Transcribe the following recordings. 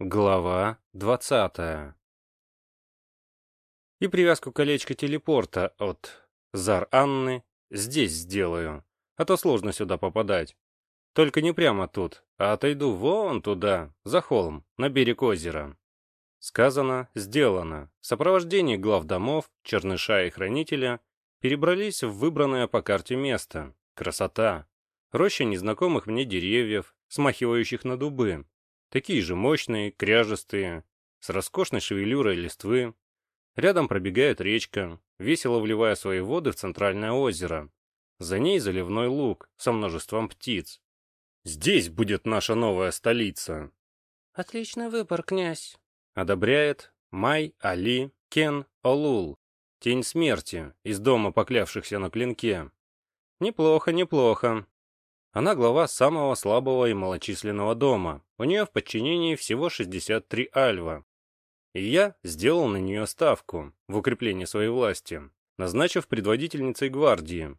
Глава 20 И привязку колечка телепорта от Зар Анны здесь сделаю, а то сложно сюда попадать. Только не прямо тут, а отойду вон туда, за холм, на берег озера. Сказано, сделано. В сопровождении глав домов, черныша и хранителя перебрались в выбранное по карте место. Красота. Роща незнакомых мне деревьев, смахивающих на дубы, такие же мощные, кряжестые, с роскошной шевелюрой листвы. Рядом пробегает речка, весело вливая свои воды в центральное озеро. За ней заливной луг со множеством птиц. Здесь будет наша новая столица. Отличный выбор, князь. Одобряет Май Али Кен Олул, тень смерти, из дома поклявшихся на клинке. Неплохо, неплохо. Она глава самого слабого и малочисленного дома. У нее в подчинении всего 63 альва. И я сделал на нее ставку в укреплении своей власти, назначив предводительницей гвардии.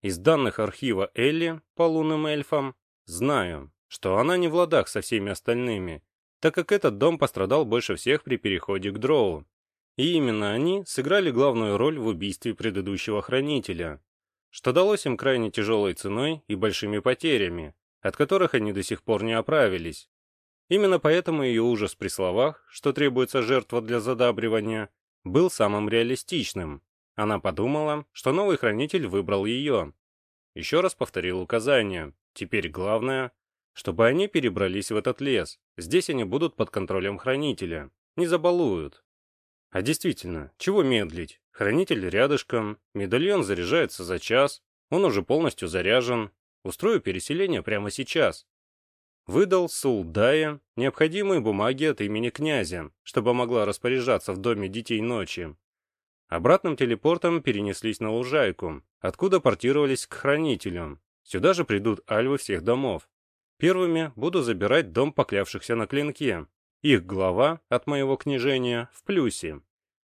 Из данных архива Элли по лунным эльфам знаю, что она не в ладах со всеми остальными, так как этот дом пострадал больше всех при переходе к Дроу. И именно они сыграли главную роль в убийстве предыдущего хранителя, что далось им крайне тяжелой ценой и большими потерями, от которых они до сих пор не оправились. Именно поэтому ее ужас при словах, что требуется жертва для задабривания, был самым реалистичным. Она подумала, что новый хранитель выбрал ее. Еще раз повторил указания. Теперь главное, чтобы они перебрались в этот лес. Здесь они будут под контролем хранителя. Не забалуют. А действительно, чего медлить? Хранитель рядышком, медальон заряжается за час, он уже полностью заряжен. Устрою переселение прямо сейчас. Выдал Сулдая необходимые бумаги от имени князя, чтобы могла распоряжаться в доме детей ночи. Обратным телепортом перенеслись на лужайку, откуда портировались к хранителю. Сюда же придут альвы всех домов. Первыми буду забирать дом поклявшихся на клинке, их глава от моего княжения в плюсе,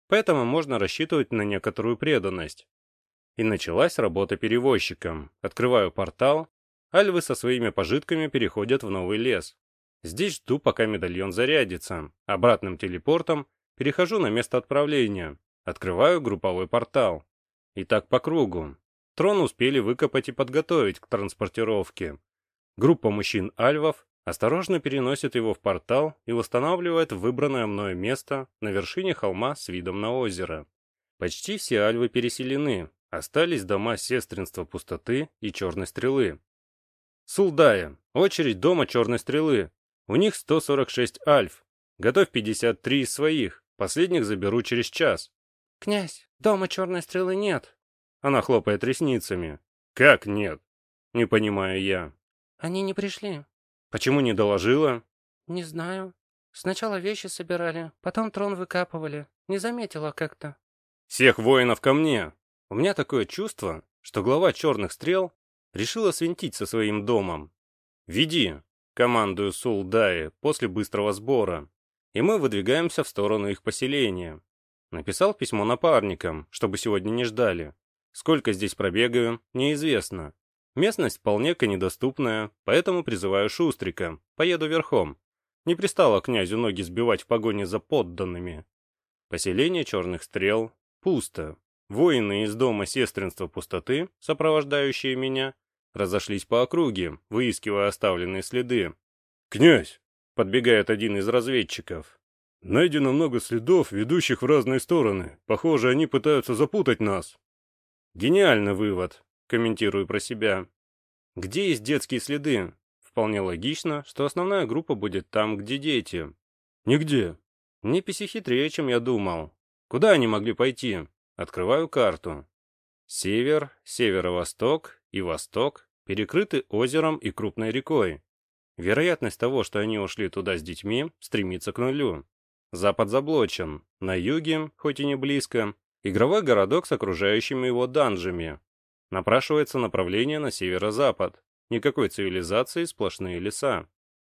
поэтому можно рассчитывать на некоторую преданность. И началась работа перевозчиком. Открываю портал, альвы со своими пожитками переходят в новый лес. Здесь жду, пока медальон зарядится. Обратным телепортом перехожу на место отправления. Открываю групповой портал. И так по кругу. Трон успели выкопать и подготовить к транспортировке. Группа мужчин-альвов осторожно переносит его в портал и восстанавливает выбранное мною место на вершине холма с видом на озеро. Почти все альвы переселены, остались дома сестринства пустоты и черной стрелы. Сулдая, очередь дома черной стрелы. У них 146 альф. Готовь 53 из своих, последних заберу через час. Князь, дома черной стрелы нет. Она хлопает ресницами. Как нет? Не понимаю я. Они не пришли. Почему не доложила? Не знаю. Сначала вещи собирали, потом трон выкапывали. Не заметила как-то. Всех воинов ко мне. У меня такое чувство, что глава черных стрел решила свинтить со своим домом. Веди, командую Сулдае после быстрого сбора, и мы выдвигаемся в сторону их поселения. Написал письмо напарникам, чтобы сегодня не ждали. Сколько здесь пробегаю, неизвестно. Местность вполне недоступная, поэтому призываю Шустрика. Поеду верхом. Не пристало князю ноги сбивать в погоне за подданными. Поселение Черных Стрел пусто. Воины из дома сестринства пустоты, сопровождающие меня, разошлись по округе, выискивая оставленные следы. «Князь!» — подбегает один из разведчиков. «Найдено много следов, ведущих в разные стороны. Похоже, они пытаются запутать нас». Гениальный вывод комментирую про себя. Где есть детские следы? Вполне логично, что основная группа будет там, где дети. Нигде. Неписи хитрее, чем я думал. Куда они могли пойти? Открываю карту. Север, северо-восток и восток перекрыты озером и крупной рекой. Вероятность того, что они ушли туда с детьми, стремится к нулю. Запад заблочен. На юге, хоть и не близко, игровой городок с окружающими его данжами, Напрашивается направление на северо-запад. Никакой цивилизации, сплошные леса.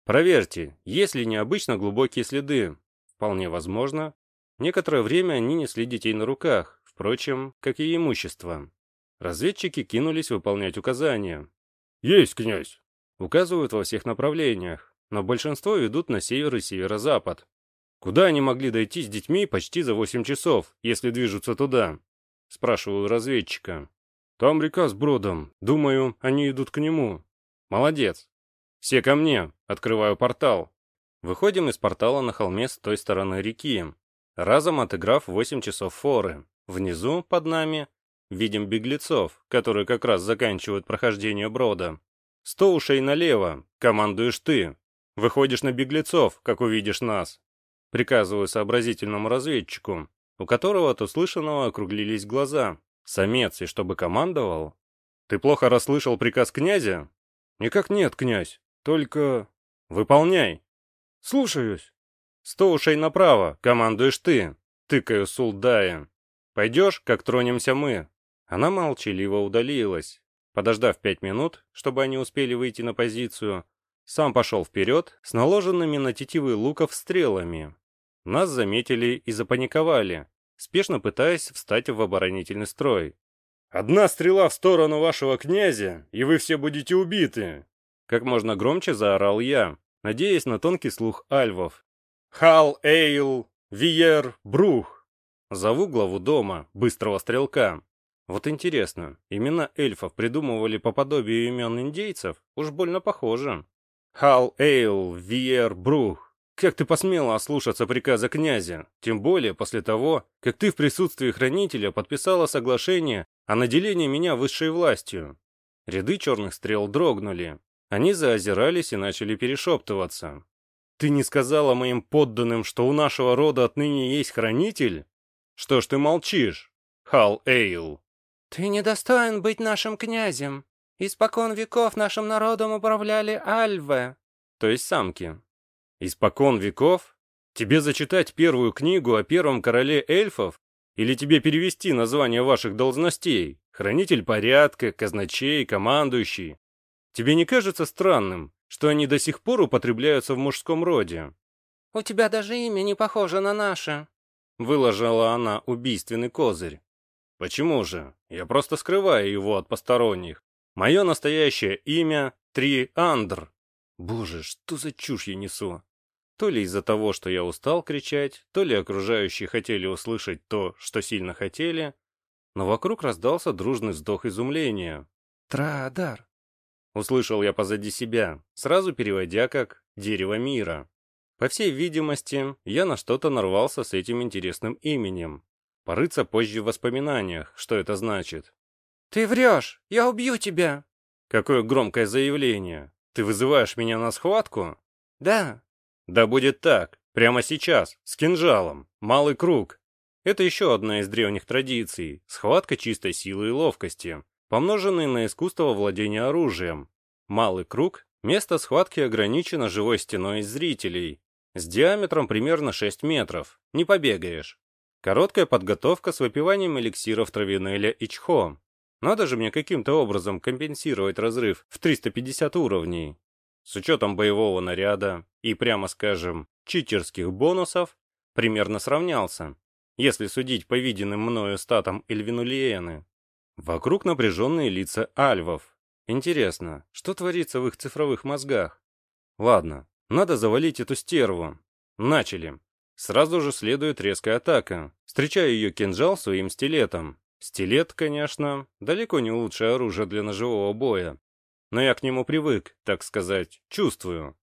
Проверьте, есть ли необычно глубокие следы. Вполне возможно. Некоторое время они несли детей на руках, впрочем, как и имущество. Разведчики кинулись выполнять указания. «Есть, князь!» Указывают во всех направлениях. но большинство ведут на север и северо-запад. Куда они могли дойти с детьми почти за 8 часов, если движутся туда? Спрашиваю разведчика. Там река с бродом. Думаю, они идут к нему. Молодец. Все ко мне. Открываю портал. Выходим из портала на холме с той стороны реки, разом отыграв 8 часов форы. Внизу, под нами, видим беглецов, которые как раз заканчивают прохождение брода. Сто ушей налево, командуешь ты. Выходишь на беглецов, как увидишь нас. Приказываю сообразительному разведчику, у которого от услышанного округлились глаза. Самец, и чтобы командовал? Ты плохо расслышал приказ князя? Никак нет, князь. Только... Выполняй. Слушаюсь. Сто ушей направо, командуешь ты. Тыкаю Сулдая. Пойдешь, как тронемся мы. Она молчаливо удалилась. Подождав пять минут, чтобы они успели выйти на позицию, сам пошел вперед с наложенными на тетивы луков стрелами. Нас заметили и запаниковали, спешно пытаясь встать в оборонительный строй. «Одна стрела в сторону вашего князя, и вы все будете убиты!» Как можно громче заорал я, надеясь на тонкий слух альвов. «Хал Эйл, Виер, Брух!» Зову главу дома, быстрого стрелка. Вот интересно, имена эльфов придумывали по подобию имен индейцев? Уж больно похоже. Хал Эйл, Виер, Брух. Как ты посмела ослушаться приказа князя? Тем более после того, как ты в присутствии хранителя подписала соглашение о наделении меня высшей властью. Ряды черных стрел дрогнули. Они заозирались и начали перешептываться. Ты не сказала моим подданным, что у нашего рода отныне есть хранитель? Что ж ты молчишь, Хал Эйл? «Ты недостоин быть нашим князем. Испокон веков нашим народом управляли альвы». То есть самки. Испокон веков? Тебе зачитать первую книгу о первом короле эльфов? Или тебе перевести название ваших должностей? Хранитель порядка, казначей, командующий. Тебе не кажется странным, что они до сих пор употребляются в мужском роде? «У тебя даже имя не похоже на наше», — выложила она убийственный козырь. Почему же? Я просто скрываю его от посторонних. Мое настоящее имя — Триандр. Боже, что за чушь я несу? То ли из-за того, что я устал кричать, то ли окружающие хотели услышать то, что сильно хотели, но вокруг раздался дружный вздох изумления. «Традар!» Услышал я позади себя, сразу переводя как «дерево мира». По всей видимости, я на что-то нарвался с этим интересным именем, Порыться позже в воспоминаниях, что это значит. «Ты врешь! Я убью тебя!» Какое громкое заявление! Ты вызываешь меня на схватку? Да. Да будет так. Прямо сейчас, с кинжалом. Малый круг. Это еще одна из древних традиций. Схватка чистой силы и ловкости, помноженной на искусство владения оружием. Малый круг – место схватки ограничено живой стеной из зрителей. С диаметром примерно 6 метров. Не побегаешь. Короткая подготовка с выпиванием эликсиров травинеля и чхо. Надо же мне каким-то образом компенсировать разрыв в 350 уровней. С учетом боевого наряда и, прямо скажем, читерских бонусов, примерно сравнялся, если судить по виденным мною статам Эльвинулиены. Вокруг напряженные лица альвов. Интересно, что творится в их цифровых мозгах? Ладно, надо завалить эту стерву. Начали. Сразу же следует резкая атака. Встречаю ее кинжал своим стилетом. Стилет, конечно, далеко не лучшее оружие для ножевого боя. Но я к нему привык, так сказать, чувствую.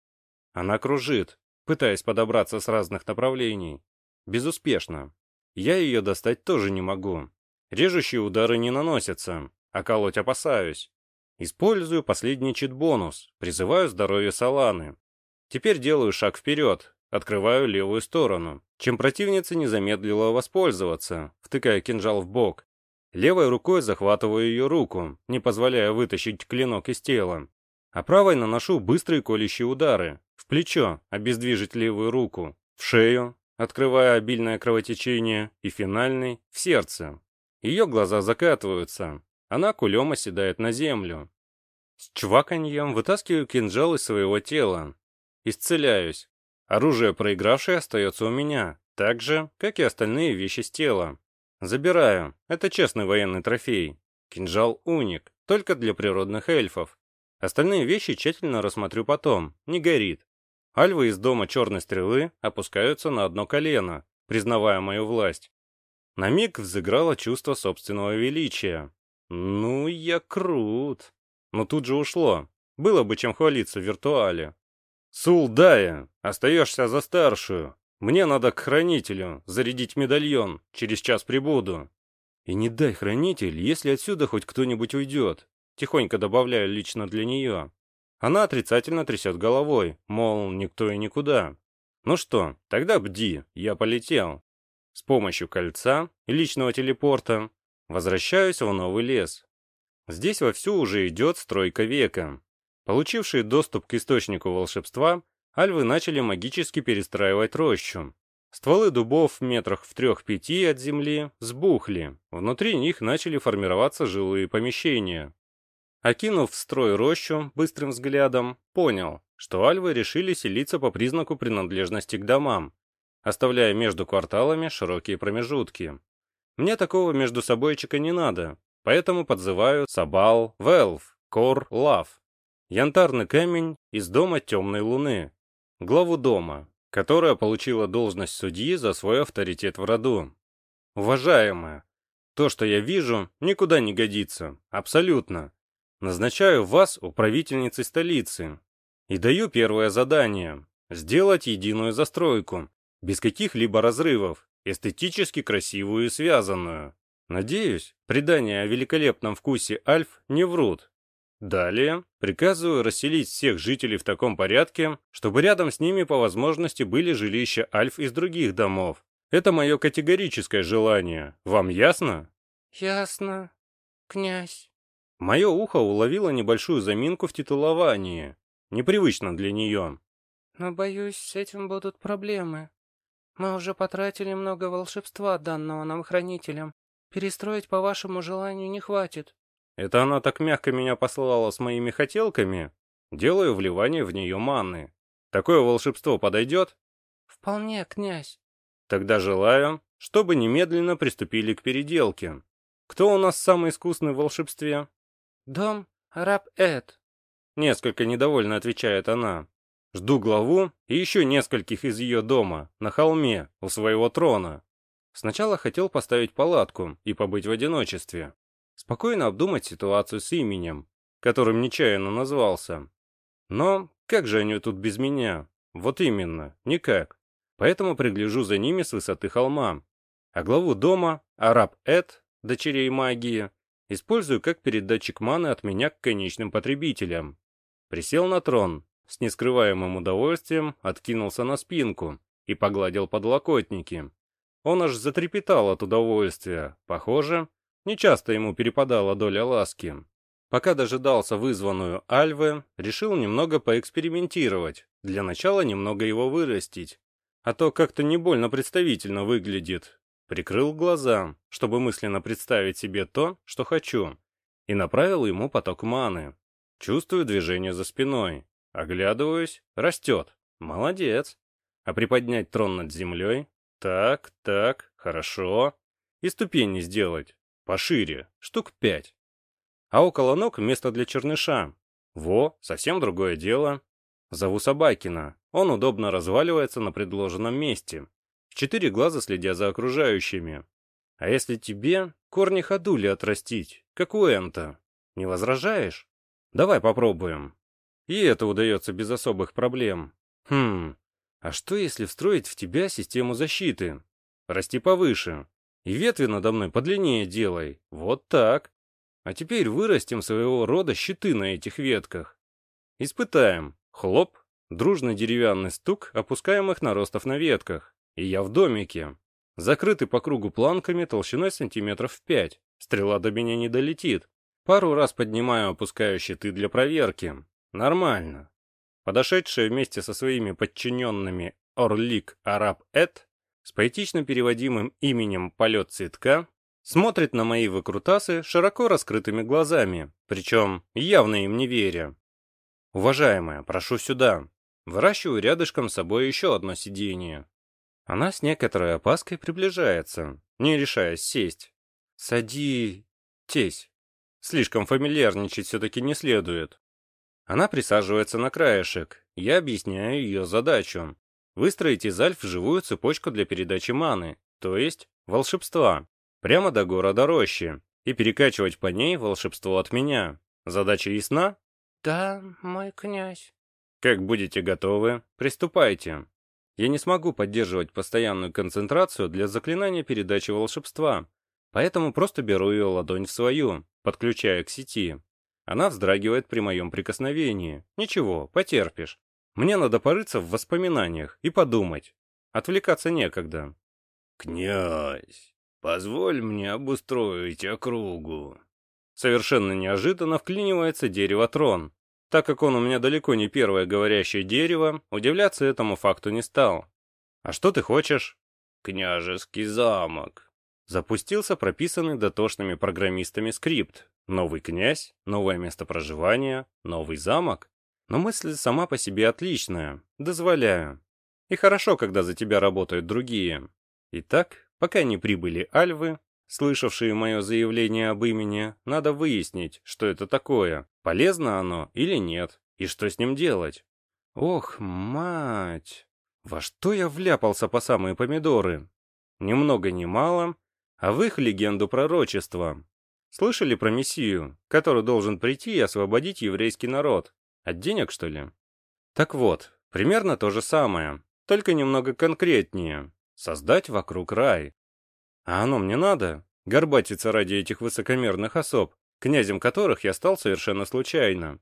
Она кружит, пытаясь подобраться с разных направлений. Безуспешно. Я ее достать тоже не могу. Режущие удары не наносятся, а колоть опасаюсь. Использую последний чит-бонус, призываю здоровье Саланы. Теперь делаю шаг вперед, Открываю левую сторону, чем противница не замедлила воспользоваться, втыкая кинжал в бок. Левой рукой захватываю ее руку, не позволяя вытащить клинок из тела. А правой наношу быстрые колющие удары. В плечо, обездвижить левую руку. В шею, открывая обильное кровотечение. И финальный, в сердце. Ее глаза закатываются. Она кулем оседает на землю. С чваканьем вытаскиваю кинжал из своего тела. Исцеляюсь. Оружие проигравшее остается у меня, так же, как и остальные вещи с тела. Забираю, это честный военный трофей. Кинжал уник, только для природных эльфов. Остальные вещи тщательно рассмотрю потом, не горит. Альвы из дома Черной Стрелы опускаются на одно колено, признавая мою власть. На миг взыграло чувство собственного величия. Ну, я крут. Но тут же ушло. Было бы чем хвалиться в виртуале. Сулдая, остаешься за старшую. Мне надо к хранителю, зарядить медальон, через час прибуду. И не дай хранитель, если отсюда хоть кто-нибудь уйдет. Тихонько добавляю лично для нее. Она отрицательно трясет головой, мол, никто и никуда. Ну что, тогда бди, я полетел. С помощью кольца и личного телепорта возвращаюсь в новый лес. Здесь вовсю уже идет стройка века. Получившие доступ к источнику волшебства, альвы начали магически перестраивать рощу. Стволы дубов в метрах в трех-пяти от земли сбухли, внутри них начали формироваться жилые помещения. Окинув строй рощу быстрым взглядом, понял, что альвы решили селиться по признаку принадлежности к домам, оставляя между кварталами широкие промежутки. Мне такого между собойчика не надо, поэтому подзываю Сабал, Велв, Кор, Лав. Янтарный камень из дома темной луны. Главу дома, которая получила должность судьи за свой авторитет в роду. Уважаемая, то, что я вижу, никуда не годится, абсолютно. Назначаю вас управительницей столицы. И даю первое задание – сделать единую застройку, без каких-либо разрывов, эстетически красивую и связанную. Надеюсь, предания о великолепном вкусе Альф не врут. Далее приказываю расселить всех жителей в таком порядке, чтобы рядом с ними по возможности были жилища Альф из других домов. Это мое категорическое желание. Вам ясно? Ясно, князь. Мое ухо уловило небольшую заминку в титуловании. Непривычно для нее. Но, боюсь, с этим будут проблемы. Мы уже потратили много волшебства, данного нам хранителям. Перестроить по вашему желанию не хватит. Это она так мягко меня послала с моими хотелками? Делаю вливание в нее манны. Такое волшебство подойдет? Вполне, князь. Тогда желаю, чтобы немедленно приступили к переделке. Кто у нас самый искусный в волшебстве? «Дом раб Эд», — несколько недовольно отвечает она. «Жду главу и еще нескольких из ее дома, на холме, у своего трона. Сначала хотел поставить палатку и побыть в одиночестве. Спокойно обдумать ситуацию с именем, которым нечаянно назвался. Но как же они тут без меня? Вот именно, никак. Поэтому пригляжу за ними с высоты холма. А главу дома, араб Эд, дочерей магии, Использую как передатчик маны от меня к конечным потребителям. Присел на трон, с нескрываемым удовольствием откинулся на спинку и погладил подлокотники. Он аж затрепетал от удовольствия. Похоже, нечасто ему перепадала доля ласки. Пока дожидался вызванную Альвы, решил немного поэкспериментировать, для начала немного его вырастить. А то как-то не больно представительно выглядит, Прикрыл глаза, чтобы мысленно представить себе то, что хочу, и направил ему поток маны. Чувствую движение за спиной. Оглядываюсь, растет. Молодец. А приподнять трон над землей? Так, так, хорошо. И ступени сделать. Пошире, штук пять. А около ног место для черныша. Во, совсем другое дело. Зову Собакина. Он удобно разваливается на предложенном месте четыре глаза следя за окружающими. А если тебе корни ходули отрастить, как у Энта, не возражаешь? Давай попробуем. И это удается без особых проблем. Хм, а что если встроить в тебя систему защиты? Расти повыше. И ветви надо мной подлиннее делай. Вот так. А теперь вырастим своего рода щиты на этих ветках. Испытаем. Хлоп. Дружный деревянный стук опускаемых наростов на ветках. И я в домике. Закрытый по кругу планками толщиной сантиметров в пять. Стрела до меня не долетит. Пару раз поднимаю опускаю щиты для проверки. Нормально. Подошедшая вместе со своими подчиненными Орлик Араб Эд с поэтично переводимым именем «Полет цветка» смотрит на мои выкрутасы широко раскрытыми глазами, причем явно им не веря. «Уважаемая, прошу сюда». Выращиваю рядышком с собой еще одно сиденье. Она с некоторой опаской приближается, не решаясь сесть. «Сади... тесь». Слишком фамильярничать все-таки не следует. Она присаживается на краешек. Я объясняю ее задачу. Выстроить из альф живую цепочку для передачи маны, то есть волшебства, прямо до города Рощи, и перекачивать по ней волшебство от меня. Задача ясна? Да, мой князь. Как будете готовы, приступайте. Я не смогу поддерживать постоянную концентрацию для заклинания передачи волшебства, поэтому просто беру ее ладонь в свою, подключая к сети. Она вздрагивает при моем прикосновении. Ничего, потерпишь. Мне надо порыться в воспоминаниях и подумать. Отвлекаться некогда. «Князь, позволь мне обустроить округу». Совершенно неожиданно вклинивается дерево трон. Так как он у меня далеко не первое говорящее дерево, удивляться этому факту не стал. «А что ты хочешь?» «Княжеский замок». Запустился прописанный дотошными программистами скрипт, Новый князь, новое место проживания, новый замок. Но мысль сама по себе отличная, дозволяю. И хорошо, когда за тебя работают другие. Итак, пока не прибыли альвы, слышавшие мое заявление об имени, надо выяснить, что это такое, полезно оно или нет, и что с ним делать. Ох, мать! Во что я вляпался по самые помидоры? Ни много ни мало, а в их легенду пророчества, Слышали про Мессию, который должен прийти и освободить еврейский народ? От денег, что ли? Так вот, примерно то же самое, только немного конкретнее. Создать вокруг рай. А оно мне надо? Горбатиться ради этих высокомерных особ, князем которых я стал совершенно случайно.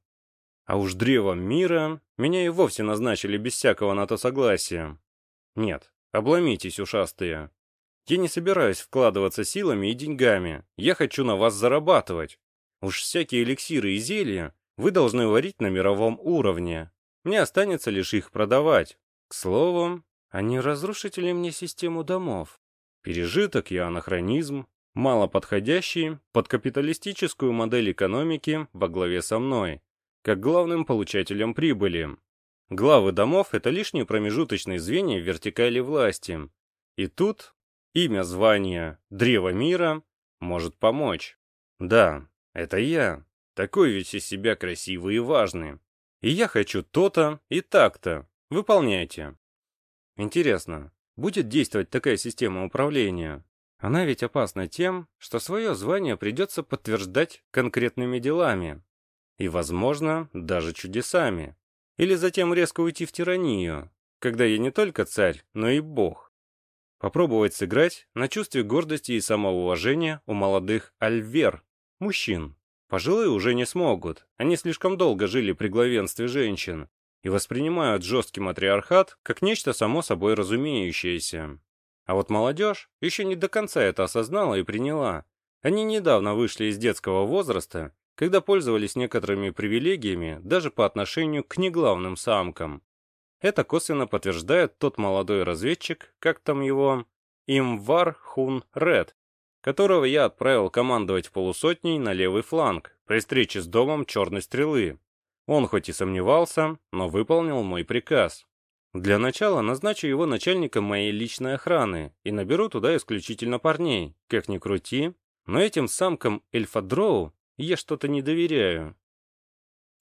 А уж древом мира меня и вовсе назначили без всякого на то согласия. Нет, обломитесь, ушастые. Я не собираюсь вкладываться силами и деньгами. Я хочу на вас зарабатывать. Уж всякие эликсиры и зелья вы должны варить на мировом уровне. Мне останется лишь их продавать. К слову, они разрушите ли мне систему домов? Пережиток и анахронизм, мало подходящий под капиталистическую модель экономики во главе со мной, как главным получателем прибыли. Главы домов — это лишние промежуточные звенья вертикали власти. И тут Имя, звание, древо мира может помочь. Да, это я. Такой весь из себя красивый и важный. И я хочу то-то и так-то. Выполняйте. Интересно, будет действовать такая система управления? Она ведь опасна тем, что свое звание придется подтверждать конкретными делами. И, возможно, даже чудесами. Или затем резко уйти в тиранию, когда я не только царь, но и бог. Попробовать сыграть на чувстве гордости и самоуважения у молодых альвер, мужчин. Пожилые уже не смогут, они слишком долго жили при главенстве женщин и воспринимают жесткий матриархат как нечто само собой разумеющееся. А вот молодежь еще не до конца это осознала и приняла. Они недавно вышли из детского возраста, когда пользовались некоторыми привилегиями даже по отношению к неглавным самкам. Это косвенно подтверждает тот молодой разведчик, как там его, Имвар Хун Ред, которого я отправил командовать полусотней на левый фланг при встрече с домом Черной Стрелы. Он хоть и сомневался, но выполнил мой приказ. Для начала назначу его начальником моей личной охраны и наберу туда исключительно парней, как ни крути, но этим самкам Эльфадроу я что-то не доверяю.